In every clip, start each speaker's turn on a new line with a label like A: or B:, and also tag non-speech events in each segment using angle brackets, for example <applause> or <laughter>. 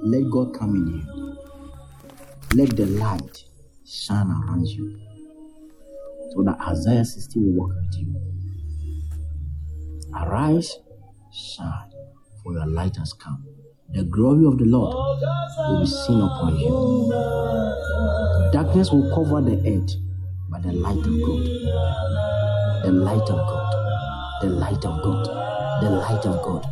A: let God come in you. Let the light shine around you. So that Isaiah 60 will walk with you. Arise, shine, for your light has come. The glory of the Lord will be seen upon you. Darkness will cover the earth, but the light of God, the light of God, the light of God, the light of God.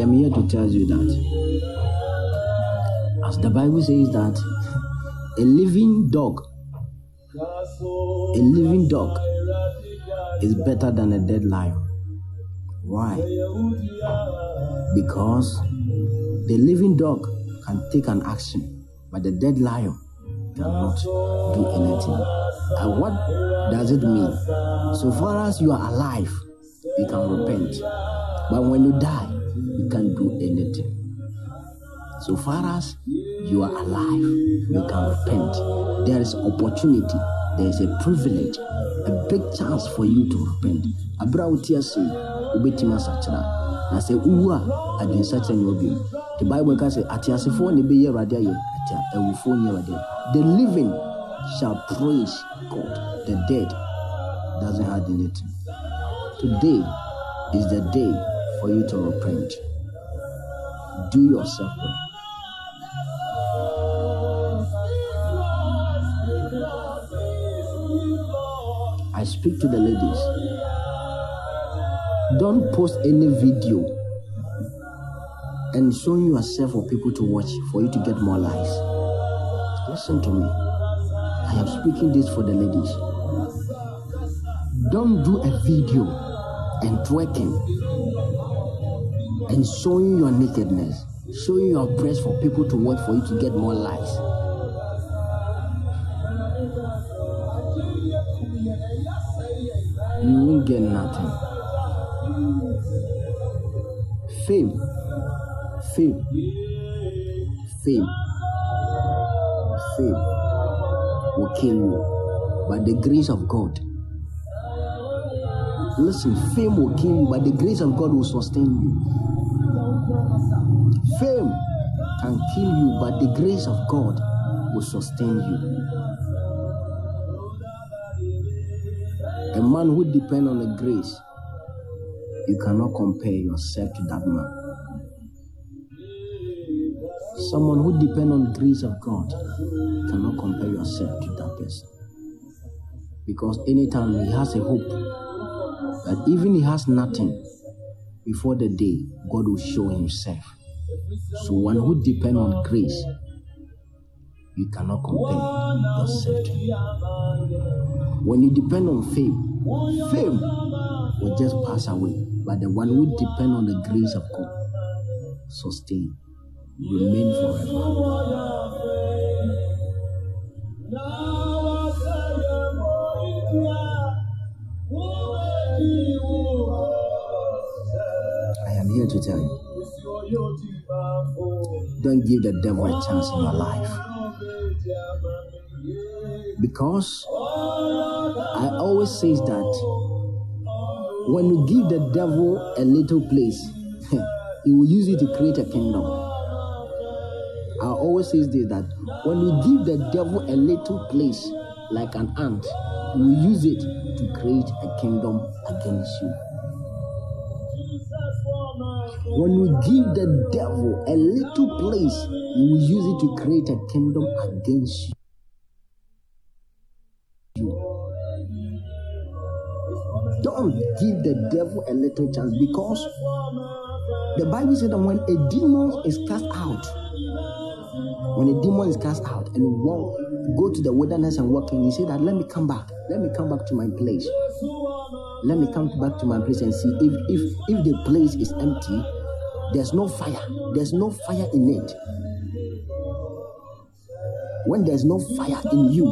A: Am here to tell you that, as the Bible says that a living dog, a living dog is better than a dead lion. Why? Because the living dog can take an action, but the dead lion cannot do anything. And what does it mean? So far as you are alive, you can repent. But when you die, can't do anything. So far as you are alive, you can repent. There is opportunity, there is a privilege, a big chance for you to repent. Abra wote ase wobɛtumi asakyera na sɛ wowu a adwensakyerɛ ne wɔ biom the bible ka sɛ ateasefoɔ ne bɛyɛ awurade ayɛ ate awufoɔ nyɛ awurade the living shall praise god the dead doesn't have anything today is the day for you to repent do yourself well I speak to the ladies. Don't post any video and showing yourself for people to watch for you to get more likes. Listen to me. I am speaking this for the ladies. Don't do a video and twerking and showing your nakedness, showing your breast for people to watch for you to get more likes. You won't get nothing. Fame, fame, fame, fame will kill you by the grace of God. Listen, fame will kill you, but the grace of God will sustain you. Fame can kill you, but the grace of God will sustain you. A man who depends on the grace, you cannot compare yourself to that man. Someone who depends on the grace of God cannot compare yourself to that person. Because anytime he has a hope that even he has nothing, before the day, God will show himself. So one who depends on grace, you cannot compare yourself to. When you depend on fame, fame will just pass away. But the one who depend on the grace of God, sustain, remain forever. I am here to tell you. Don't give the devil a chance in your life. Because I always says that when you give the devil a little place, <laughs> he will use it to create a kingdom. I always say this that when you give the devil a little place, like an ant, will use it to create a kingdom against you. When you give the devil a little place, he will use it to create a kingdom against you. Don't give the devil a little chance because the Bible said that when a demon is cast out, when a demon is cast out and walk, go to the wilderness and walk in, he said that let me come back, let me come back to my place. Let me come back to my place and see if if if the place is empty, there's no fire, there's no fire in it. When there's no fire in you,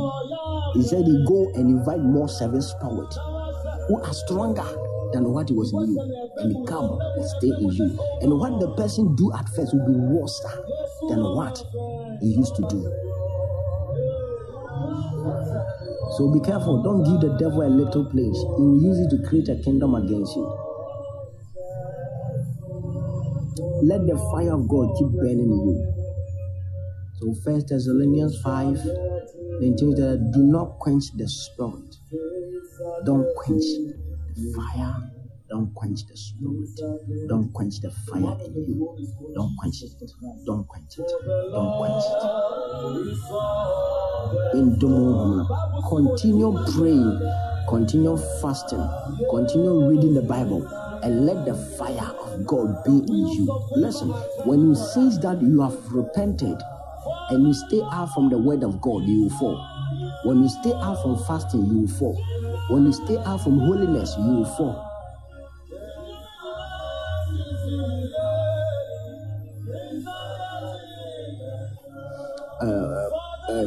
A: he said he go and invite more seven spirits who are stronger than what was in you and come and stay in you. And what the person do at first will be worse than what he used to do. So be careful. Don't give the devil a little place. He will use it to create a kingdom against you. Let the fire of God keep burning you. So First Thessalonians 5 19 that do not quench the spirit. Don't quench the fire. Don't quench the spirit. Don't quench the fire in you. Don't quench it. Don't quench it. Don't quench it. In the continue praying, continue fasting, continue reading the Bible, and let the fire of God be in you. Listen, when you say that you have repented and you stay out from the word of God, you will fall. When you stay out from fasting, you will fall. When you stay out from holiness, you will fall.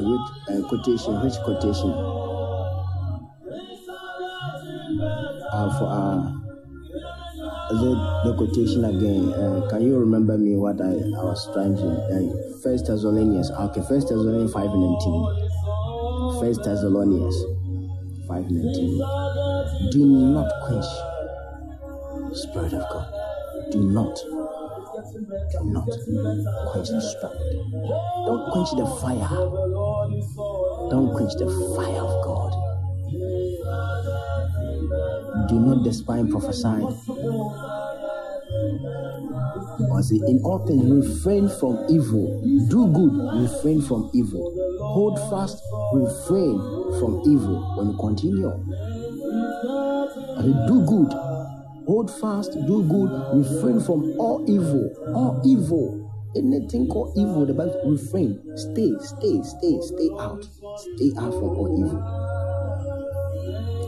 A: Which uh, quotation? Which quotation? Uh, for uh, it the quotation again? Uh, can you remember me what I, I was trying to? Uh, First Thessalonians. Okay, First Thessalonians five nineteen. First Thessalonians five nineteen. Do not quench the Spirit of God. Do not. Not quench the Spirit. Don't quench the fire. Don't quench the fire of God. Do not despise prophesying. Or say, in all things, refrain from evil. Do good, refrain from evil. Hold fast, refrain from evil. When you continue, do good, hold fast, do good, refrain from all evil. All evil. Anything called evil, the Bible refrain. Stay, stay, stay, stay out. Stay out from all evil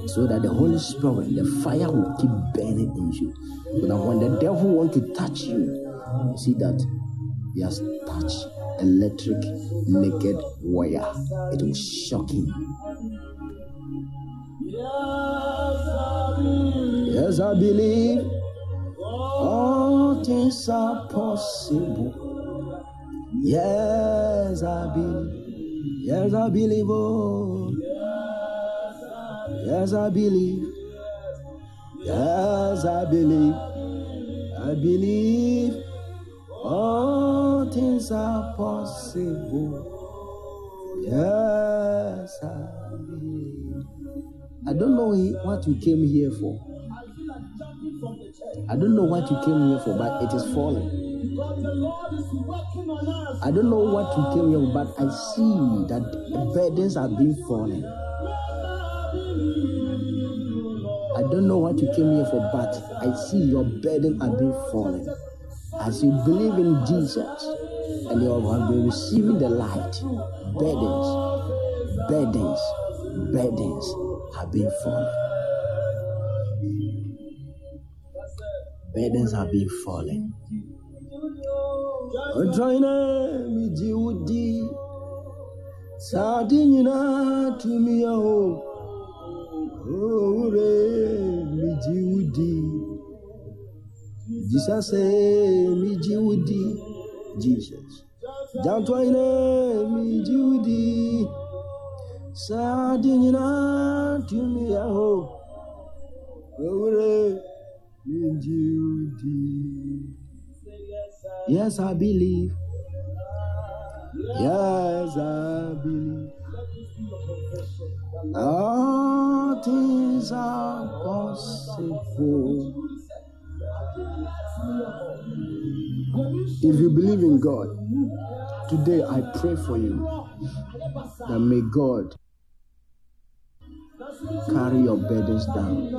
A: so that the Holy Spirit, the fire will keep burning in you. So that when the devil want to touch you, you see that he has touched electric naked wire. It will shock him. Yes, I believe all things are possible. Yes, I believe. Yes, I believe. Oh. Yes, I believe. Yes, I believe. I believe all things are possible. Yes, I believe. I don't know what you came here for. I don't know what you came here for, but it is falling. I don't know what you came here for, but I see that burdens are being falling. I don't know what you came here for, but I see your burden are being fallen. As you believe in Jesus and you have been receiving the light, burdens, burdens, burdens have been fallen. Burdens have been fallen. Sardina to me, oh. Ore mi jiwudi. Jesus say mi jiwudi. Jesus. Jantwaine mi jiwudi. Sadinyina tumi aho. Ore mi jiwudi. Yes, I believe. Yes, I believe. All things are possible. If you believe in God, today I pray for you that may God carry your burdens down.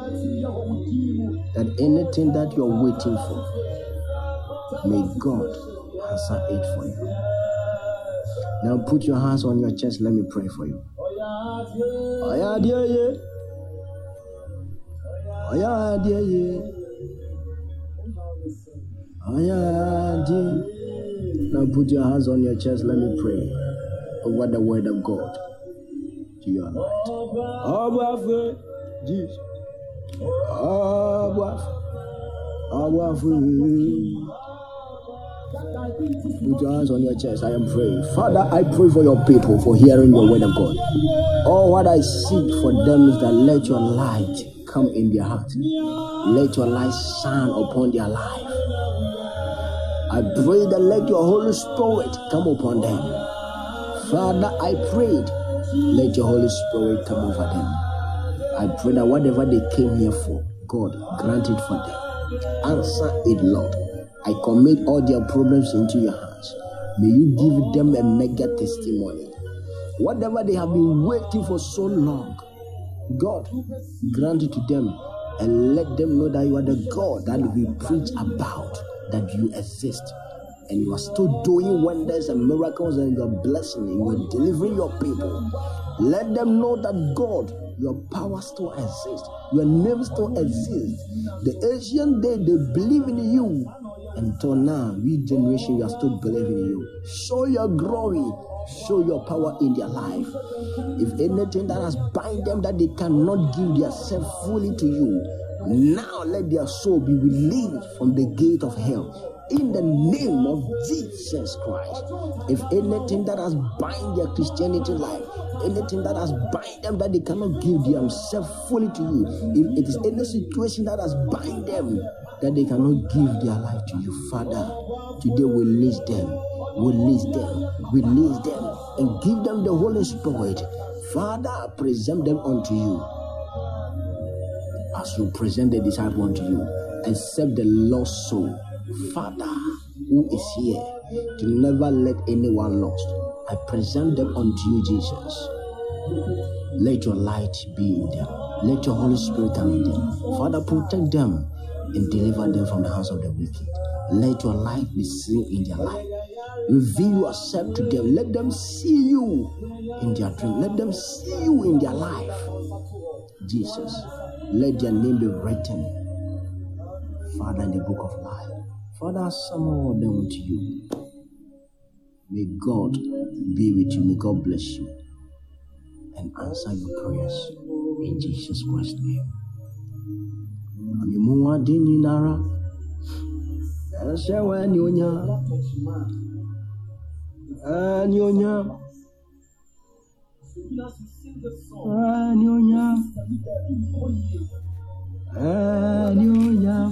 A: That anything that you're waiting for, may God answer it for you. Now put your hands on your chest. Let me pray for you. Now put your hands on your chest. Let me pray over the word of God to your life. Jesus. Ọgbàfẹ́. Ọgbàfẹ́. Put your hands on your chest. I am praying. Father, I pray for your people for hearing the word of God. All what I seek for them is that let your light come in their heart. Let your light shine upon their life. I pray that let your Holy Spirit come upon them. Father, I prayed, let your Holy Spirit come over them. I pray that whatever they came here for, God, grant it for them. Answer it, Lord. I commit all their problems into your hands. May you give them a mega testimony. Whatever they have been waiting for so long, God, grant it to them and let them know that you are the God that we preach about, that you exist. And you are still doing wonders and miracles and you're blessing, you are delivering your people. Let them know that God, your power still exists, your name still exists. The ancient day they believe in you, until now, we generation, we are still believing in you. Show your glory, show your power in their life. If anything that has bind them that they cannot give themselves fully to you, now let their soul be released from the gate of hell. In the name of Jesus Christ. If anything that has bind their Christianity life, anything that has bind them that they cannot give themselves fully to you, if it is any situation that has bind them that they cannot give their life to you, Father, today we release them, we release them, release them, and give them the Holy Spirit. Father, present them unto you as you present the disciple unto you, except the lost soul. Father, who is here to never let anyone lost, I present them unto you, Jesus. Let your light be in them. Let your Holy Spirit come in them. Father, protect them and deliver them from the hands of the wicked. Let your light be seen in their life. Reveal yourself to them. Let them see you in their dream. Let them see you in their life. Jesus, let their name be written, Father, in the book of life. Father, summon them unto you. May God be with you. May God bless you and answer your prayers in Jesus Christ's name. Amimuwa dini nara, ẹsẹ̀wẹ̀ ni ó yàn, ẹni ó yàn, ẹni ó yàn, ẹni ó yàn.